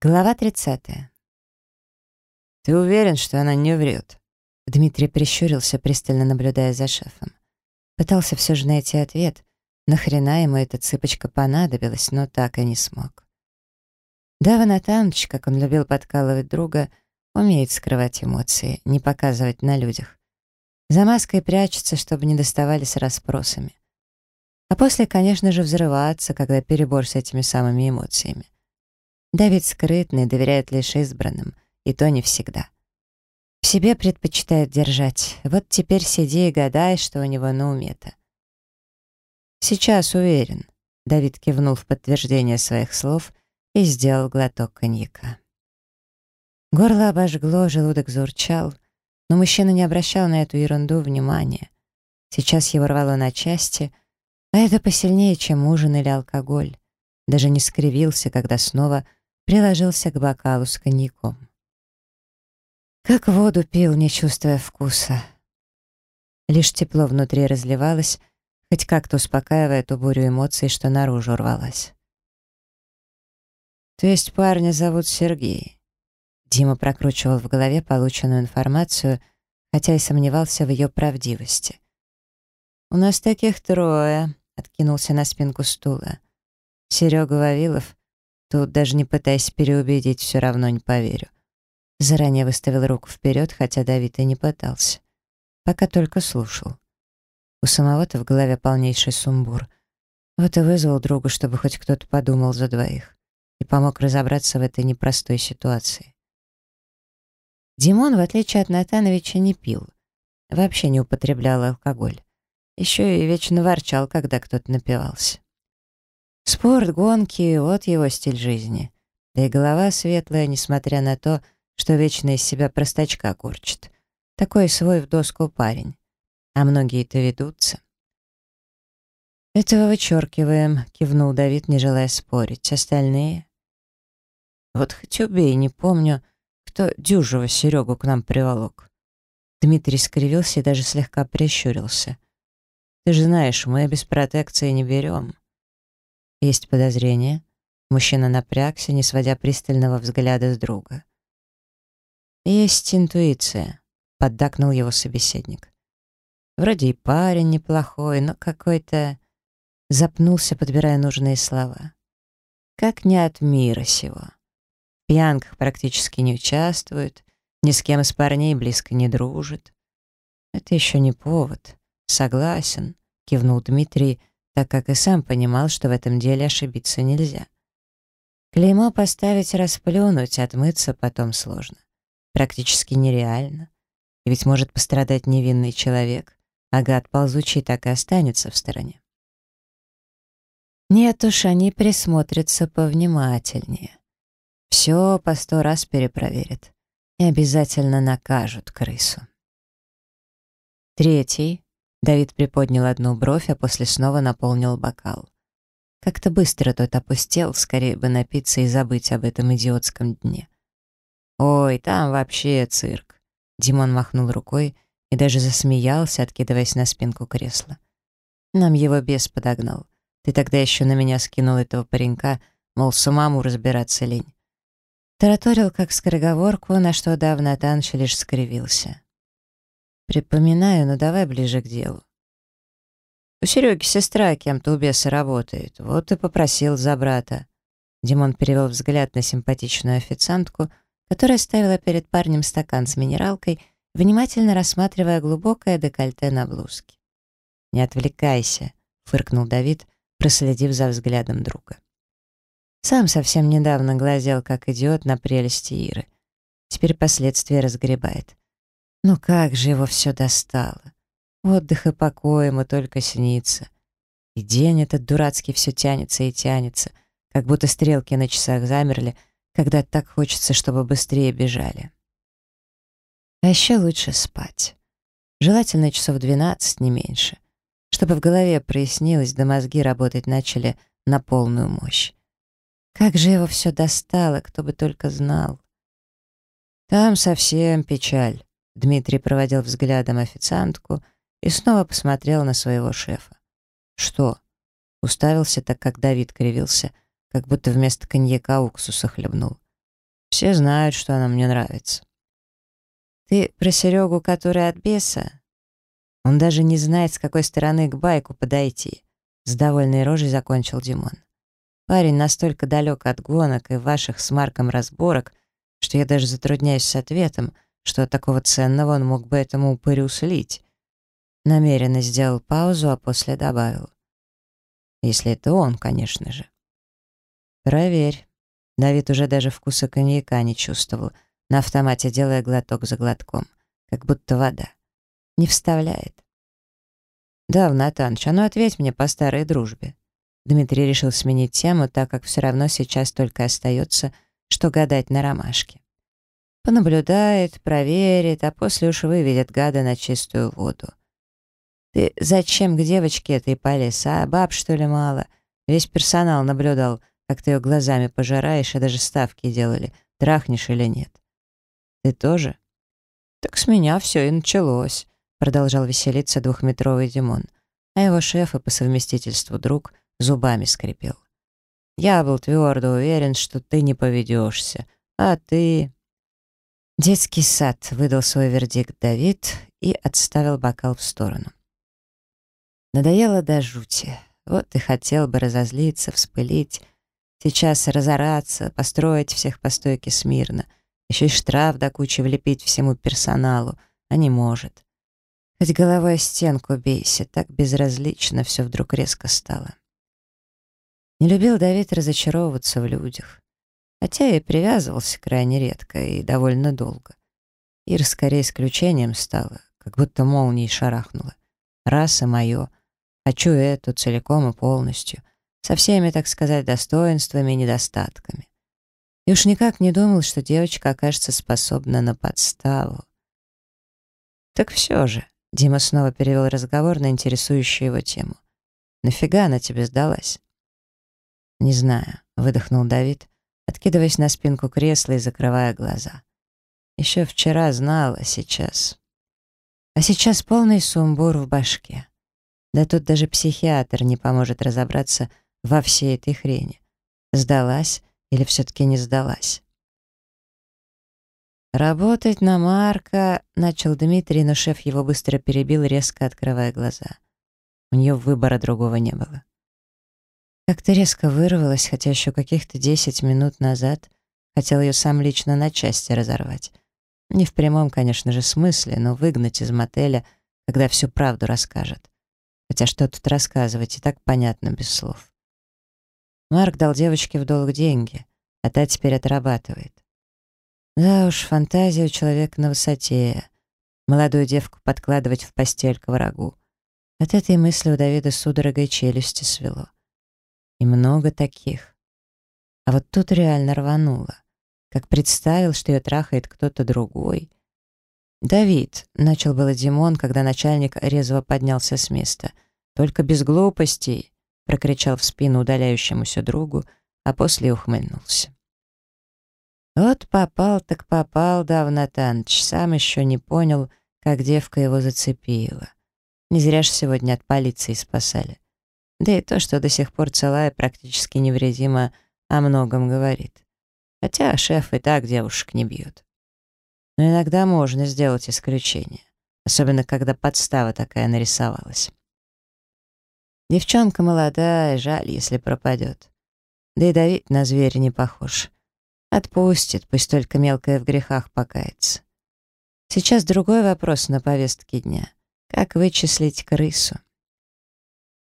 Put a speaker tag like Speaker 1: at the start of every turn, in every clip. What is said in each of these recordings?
Speaker 1: Глава 30.
Speaker 2: «Ты уверен, что она не врет?»
Speaker 1: Дмитрий прищурился, пристально наблюдая за шефом. Пытался все же найти ответ. Нахрена ему эта цыпочка понадобилась, но так и не смог. Дава Натанович, как он любил подкалывать друга, умеет скрывать эмоции, не показывать на людях. За маской прячется, чтобы не доставали с расспросами. А после, конечно же, взрываться, когда перебор с этими самыми эмоциями. Давид скрытный, доверяет лишь избранным, и то не всегда. В себе предпочитает держать. Вот теперь сиди и гадай, что у него на уме-то.
Speaker 2: «Сейчас уверен», — Давид кивнул в подтверждение своих слов и сделал глоток коньяка.
Speaker 1: Горло обожгло, желудок заурчал, но мужчина не обращал на эту ерунду внимания. Сейчас его рвало на части, а это посильнее, чем ужин или алкоголь. Даже не скривился, когда снова приложился к бокалу с коньяком. Как воду пил, не чувствуя вкуса. Лишь тепло внутри разливалось, хоть как-то успокаивая ту бурю эмоций, что наружу рвалась.
Speaker 2: «То есть парня зовут Сергей?»
Speaker 1: Дима прокручивал в голове полученную информацию, хотя и сомневался в ее правдивости.
Speaker 2: «У нас таких трое», — откинулся на спинку стула. «Серега Вавилов, Тут даже не пытаясь переубедить, все равно не поверю. Заранее выставил руку вперед, хотя Давид и не пытался. Пока только слушал. У самого-то в голове полнейший сумбур. Вот и вызвал друга, чтобы хоть кто-то подумал за двоих и помог разобраться в этой непростой ситуации.
Speaker 1: Димон, в отличие от Натановича, не пил. Вообще не употреблял алкоголь. Еще и вечно ворчал, когда кто-то напивался. Спорт, гонки — вот его стиль жизни. Да и голова светлая, несмотря на то, что вечно из себя простачка корчит. Такой свой в доску парень. А многие-то ведутся. «Этого вычеркиваем», — кивнул Давид, не желая спорить. «Остальные?»
Speaker 2: «Вот хоть убей, не помню, кто дюжего Серегу к нам приволок».
Speaker 1: Дмитрий скривился и даже слегка прищурился.
Speaker 2: «Ты же знаешь, мы без протекции не берем».
Speaker 1: Есть подозрение. Мужчина напрягся, не сводя пристального взгляда с друга.
Speaker 2: «Есть интуиция», — поддакнул его собеседник. «Вроде и парень неплохой, но какой-то...» Запнулся, подбирая нужные слова. «Как не от мира сего. В пьянках практически не участвует, ни с кем из парней близко не дружит». «Это еще не повод. Согласен», — кивнул Дмитрий, так как и сам понимал, что в этом деле ошибиться нельзя. Клеймо поставить, расплюнуть, отмыться потом сложно. Практически нереально. И ведь может пострадать невинный человек, а гад ползучий так и останется в стороне. Нет уж, они присмотрятся повнимательнее. Все по сто раз перепроверят и обязательно накажут крысу. Третий Давид приподнял одну бровь, а после снова наполнил бокал. Как-то быстро тот опустел, скорее бы напиться и забыть об этом идиотском дне. «Ой, там вообще цирк!» Димон махнул рукой и даже засмеялся, откидываясь на спинку кресла. Нам его бес подогнал. Ты тогда еще на меня скинул этого паренька, мол, самому разбираться лень. Тараторил как скороговорку, на что давно Танш лишь скривился. Припоминаю, но давай ближе к делу. У Сереги сестра кем-то у беса работает, вот и попросил за брата. Димон перевел взгляд на симпатичную официантку, которая ставила перед парнем стакан с минералкой, внимательно рассматривая глубокое декольте на блузке. «Не отвлекайся», — фыркнул Давид, проследив за взглядом друга. Сам совсем недавно глазел, как идиот, на прелести Иры. Теперь последствия разгребает. Ну как же его все достало. Отдых и покой ему только снится. И день этот дурацкий все тянется и тянется, как будто стрелки на часах замерли, когда так хочется, чтобы быстрее бежали. А еще лучше спать. Желательно часов 12, не меньше. Чтобы в голове прояснилось, да мозги работать начали на полную мощь. Как же его все достало, кто бы только знал. Там совсем печаль. Дмитрий проводил взглядом официантку и снова посмотрел на своего шефа. «Что?» Уставился так, как Давид кривился, как будто вместо коньяка уксуса хлебнул. Все знают, что она мне нравится.
Speaker 1: Ты про Серегу, который от беса? Он даже не знает, с какой стороны к байку подойти. С довольной рожей закончил Димон. Парень настолько далек от гонок и ваших с Марком разборок, что я даже затрудняюсь с ответом, что такого ценного он мог бы этому упырю слить. Намеренно сделал паузу, а после добавил. Если это он, конечно же. Проверь. Давид уже даже вкуса коньяка не чувствовал, на автомате делая глоток за глотком, как будто вода. Не вставляет. «Да, Натаныч, а ну ответь мне по старой дружбе». Дмитрий решил сменить тему, так как все равно сейчас только остается, что гадать на ромашке. Понаблюдает, проверит, а после уж выведет гада на чистую воду. «Ты зачем к девочке этой полез, а? Баб, что ли, мало?» Весь персонал наблюдал, как ты ее глазами пожираешь, и даже ставки делали, трахнешь или нет. «Ты тоже?» «Так с меня все и началось», — продолжал веселиться двухметровый Димон, а его шеф и по совместительству друг зубами скрипел. «Я был твердо уверен, что ты не поведешься, а ты...» «Детский сад», — выдал свой вердикт Давид и отставил бокал в сторону. Надоело до жути. Вот и хотел бы разозлиться, вспылить, сейчас разораться, построить всех по стойке смирно, еще и штраф до кучи влепить всему персоналу, а не может. Хоть головой о стенку бейся, так безразлично все вдруг резко стало. Не любил Давид разочаровываться в людях. Хотя и привязывался крайне редко и довольно долго. Ир скорее исключением стала, как будто молнией шарахнула. Раса мое, хочу эту целиком и полностью, со всеми, так сказать, достоинствами и недостатками. И уж никак не думал, что девочка окажется способна на подставу. Так все же, Дима снова перевел разговор на интересующую его тему. «Нафига она тебе сдалась?» «Не знаю», — выдохнул Давид, откидываясь на спинку кресла и закрывая глаза. «Еще вчера знала, сейчас...» А сейчас полный сумбур в башке. Да тут даже психиатр не поможет разобраться во всей этой хрени. Сдалась или все-таки не сдалась? «Работать на Марка», — начал Дмитрий, но шеф его быстро перебил, резко открывая глаза. У нее выбора другого не было. Как-то резко вырвалась, хотя еще каких-то десять минут назад хотел ее сам лично на части разорвать. Не в прямом, конечно же, смысле, но выгнать из мотеля, когда всю правду расскажет. Хотя что тут рассказывать, и так понятно без слов. Марк дал девочке в долг деньги, а та теперь отрабатывает. Да уж, фантазия у человека на высоте. Молодую девку подкладывать в постель к врагу. От этой мысли у Давида судорогой челюсти свело. И много таких. А вот тут реально рвануло. Как представил, что ее трахает кто-то другой. «Давид», — начал было Димон, когда начальник резво поднялся с места. «Только без глупостей», — прокричал в спину удаляющемуся другу, а после ухмыльнулся. Вот попал так попал, давно Таныч, сам еще не понял, как девка его зацепила. Не зря ж сегодня от полиции спасали. Да и то, что до сих пор целая, практически невредима, о многом говорит. Хотя шеф и так девушек не бьет. Но иногда можно сделать исключение, особенно когда подстава такая нарисовалась. Девчонка молодая, жаль, если пропадет. Да и Давид на зверя не похож. Отпустит, пусть только мелкая в грехах покается. Сейчас другой вопрос на повестке дня. Как вычислить крысу?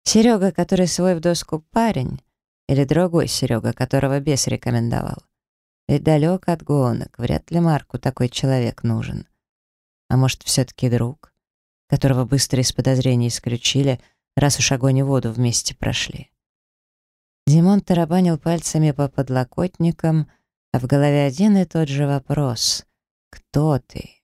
Speaker 1: Серега, который свой в доску парень, или другой Серега, которого бес рекомендовал? Ведь далек от гонок, вряд ли Марку такой человек нужен. А может, все-таки друг, которого быстро из подозрений исключили, раз уж огонь и воду вместе прошли. Димон тарабанил пальцами по подлокотникам, а в голове один и тот же вопрос. «Кто ты?»